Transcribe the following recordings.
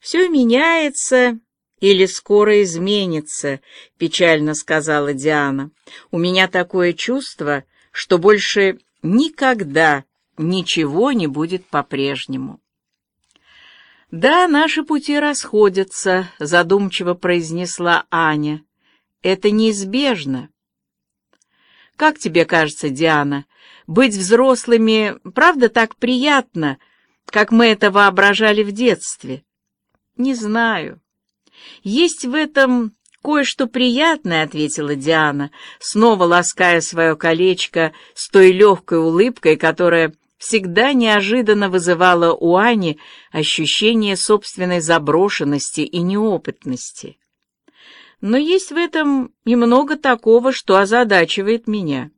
Все меняется или скоро изменится, печально сказала Диана. У меня такое чувство, что больше никогда ничего не будет по-прежнему. «Да, наши пути расходятся», — задумчиво произнесла Аня. «Это неизбежно». «Как тебе кажется, Диана, быть взрослыми, правда, так приятно, как мы это воображали в детстве?» «Не знаю. Есть в этом кое-что приятное», — ответила Диана, снова лаская свое колечко с той легкой улыбкой, которая всегда неожиданно вызывала у Ани ощущение собственной заброшенности и неопытности. Но есть в этом и много такого, что озадачивает меня.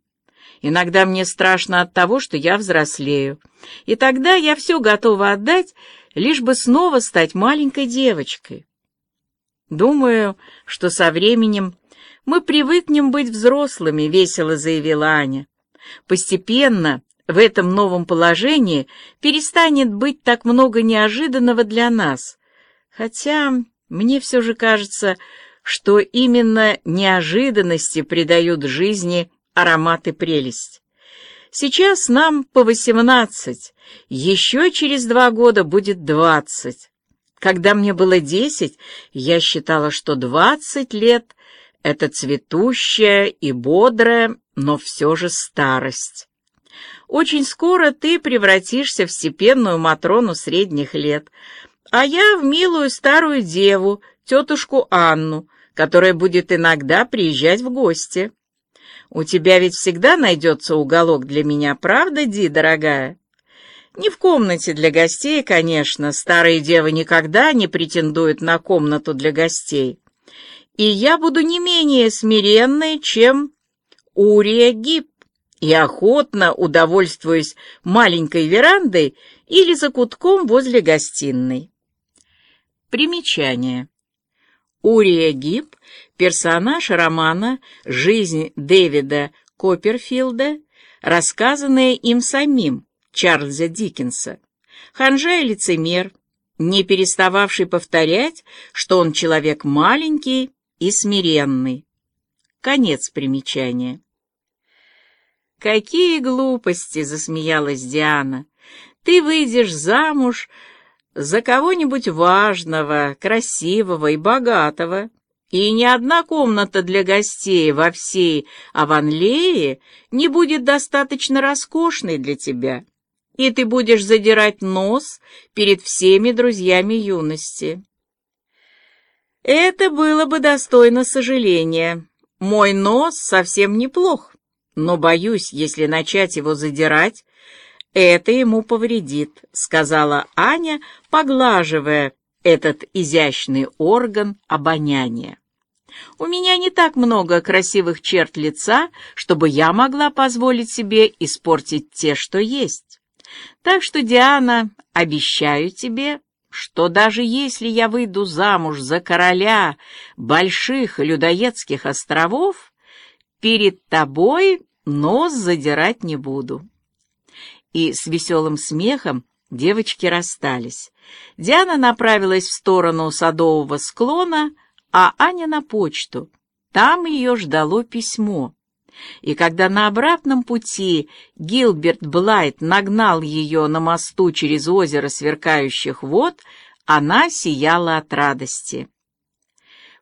Иногда мне страшно от того, что я взрослею, и тогда я все готова отдать, лишь бы снова стать маленькой девочкой. Думаю, что со временем мы привыкнем быть взрослыми, весело заявила Аня. Постепенно в этом новом положении перестанет быть так много неожиданного для нас. Хотя мне все же кажется, что именно неожиданности придают жизни аромат и прелесть. Сейчас нам по восемнадцать, еще через два года будет двадцать. Когда мне было десять, я считала, что двадцать лет — это цветущая и бодрая, но все же старость. Очень скоро ты превратишься в степенную Матрону средних лет, а я в милую старую деву, тетушку Анну, которая будет иногда приезжать в гости. У тебя ведь всегда найдется уголок для меня, правда, Ди, дорогая? Не в комнате для гостей, конечно, старые девы никогда не претендуют на комнату для гостей. И я буду не менее смиренной, чем Урия Гиб и охотно удовольствуюсь маленькой верандой или закутком возле гостиной. Примечание. Урия Гиб — персонаж романа «Жизнь Дэвида Копперфилда», рассказанная им самим, Чарльза Диккенса. Ханжа и лицемер, не перестававший повторять, что он человек маленький и смиренный. Конец примечания. «Какие глупости!» — засмеялась Диана. «Ты выйдешь замуж за кого-нибудь важного, красивого и богатого, и ни одна комната для гостей во всей Аванлее не будет достаточно роскошной для тебя, и ты будешь задирать нос перед всеми друзьями юности». Это было бы достойно сожаления. Мой нос совсем неплох но боюсь, если начать его задирать, это ему повредит», — сказала Аня, поглаживая этот изящный орган обоняния. «У меня не так много красивых черт лица, чтобы я могла позволить себе испортить те, что есть. Так что, Диана, обещаю тебе, что даже если я выйду замуж за короля больших людоедских островов, перед тобой нос задирать не буду. И с веселым смехом девочки расстались. Диана направилась в сторону садового склона, а Аня на почту. Там ее ждало письмо. И когда на обратном пути Гилберт Блайт нагнал ее на мосту через озеро сверкающих вод, она сияла от радости.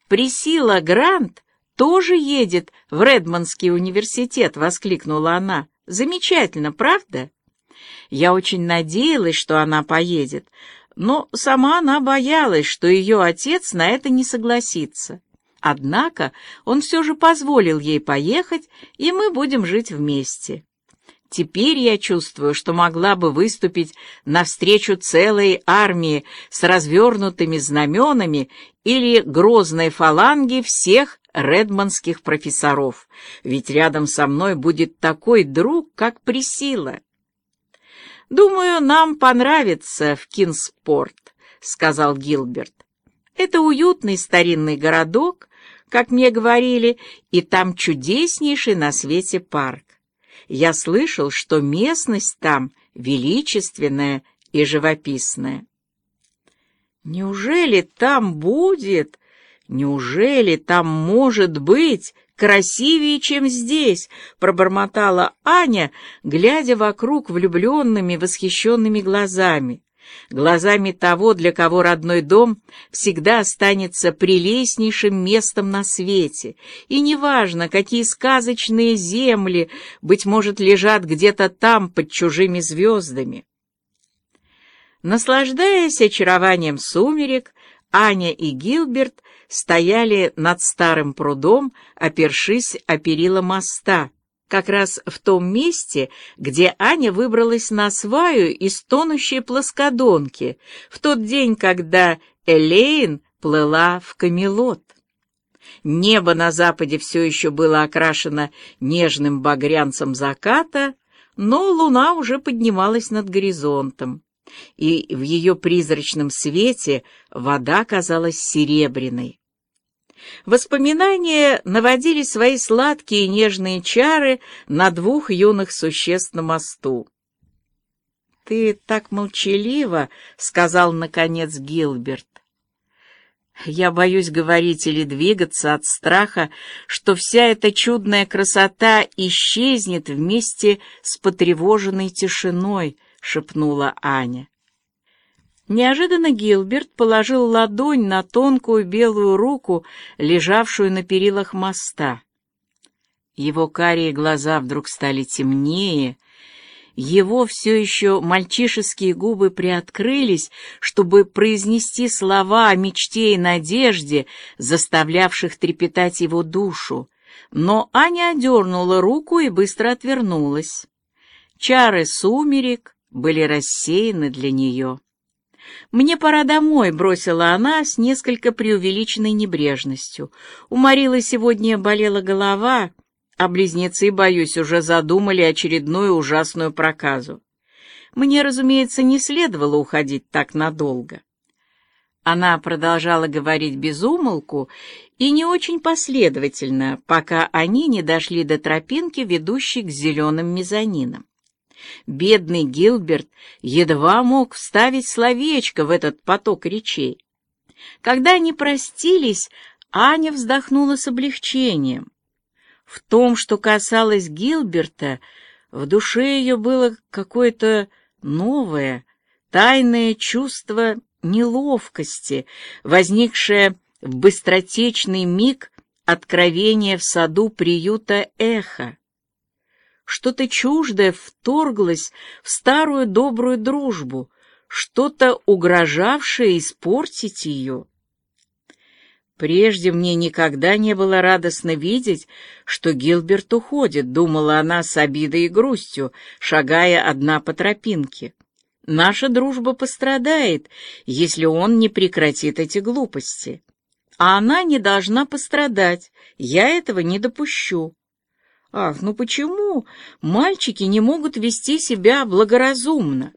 Присила Грант тоже едет в Редмонский университет!» — воскликнула она. «Замечательно, правда?» Я очень надеялась, что она поедет, но сама она боялась, что ее отец на это не согласится. Однако он все же позволил ей поехать, и мы будем жить вместе. Теперь я чувствую, что могла бы выступить навстречу целой армии с развернутыми знаменами или грозной фаланги всех редманских профессоров, ведь рядом со мной будет такой друг, как Присила. «Думаю, нам понравится в Кинспорт», — сказал Гилберт. «Это уютный старинный городок, как мне говорили, и там чудеснейший на свете парк. Я слышал, что местность там величественная и живописная». Неужели там будет, неужели там может быть красивее, чем здесь, пробормотала Аня, глядя вокруг влюбленными, восхищенными глазами глазами того, для кого родной дом всегда останется прелестнейшим местом на свете, и неважно, какие сказочные земли, быть может, лежат где-то там под чужими звездами. Наслаждаясь очарованием сумерек, Аня и Гилберт стояли над старым прудом, опершись о перила моста, как раз в том месте, где Аня выбралась на сваю из тонущей плоскодонки, в тот день, когда Элейн плыла в Камелот. Небо на западе все еще было окрашено нежным багрянцем заката, но луна уже поднималась над горизонтом, и в ее призрачном свете вода казалась серебряной. Воспоминания наводили свои сладкие и нежные чары на двух юных существ на мосту. «Ты так молчалива», — сказал, наконец, Гилберт. «Я боюсь говорить или двигаться от страха, что вся эта чудная красота исчезнет вместе с потревоженной тишиной», — шепнула Аня. Неожиданно Гилберт положил ладонь на тонкую белую руку, лежавшую на перилах моста. Его карие глаза вдруг стали темнее, его все еще мальчишеские губы приоткрылись, чтобы произнести слова о мечте и надежде, заставлявших трепетать его душу. Но Аня одернула руку и быстро отвернулась. Чары сумерек были рассеяны для нее. «Мне пора домой», — бросила она с несколько преувеличенной небрежностью. У Марилы сегодня болела голова, а близнецы, боюсь, уже задумали очередную ужасную проказу. Мне, разумеется, не следовало уходить так надолго. Она продолжала говорить без умолку и не очень последовательно, пока они не дошли до тропинки, ведущей к зеленым мезонинам. Бедный Гилберт едва мог вставить словечко в этот поток речей. Когда они простились, Аня вздохнула с облегчением. В том, что касалось Гилберта, в душе ее было какое-то новое, тайное чувство неловкости, возникшее в быстротечный миг откровения в саду приюта Эхо что-то чуждое вторглось в старую добрую дружбу, что-то угрожавшее испортить ее. Прежде мне никогда не было радостно видеть, что Гилберт уходит, думала она с обидой и грустью, шагая одна по тропинке. Наша дружба пострадает, если он не прекратит эти глупости. А она не должна пострадать, я этого не допущу. Ах, ну почему мальчики не могут вести себя благоразумно?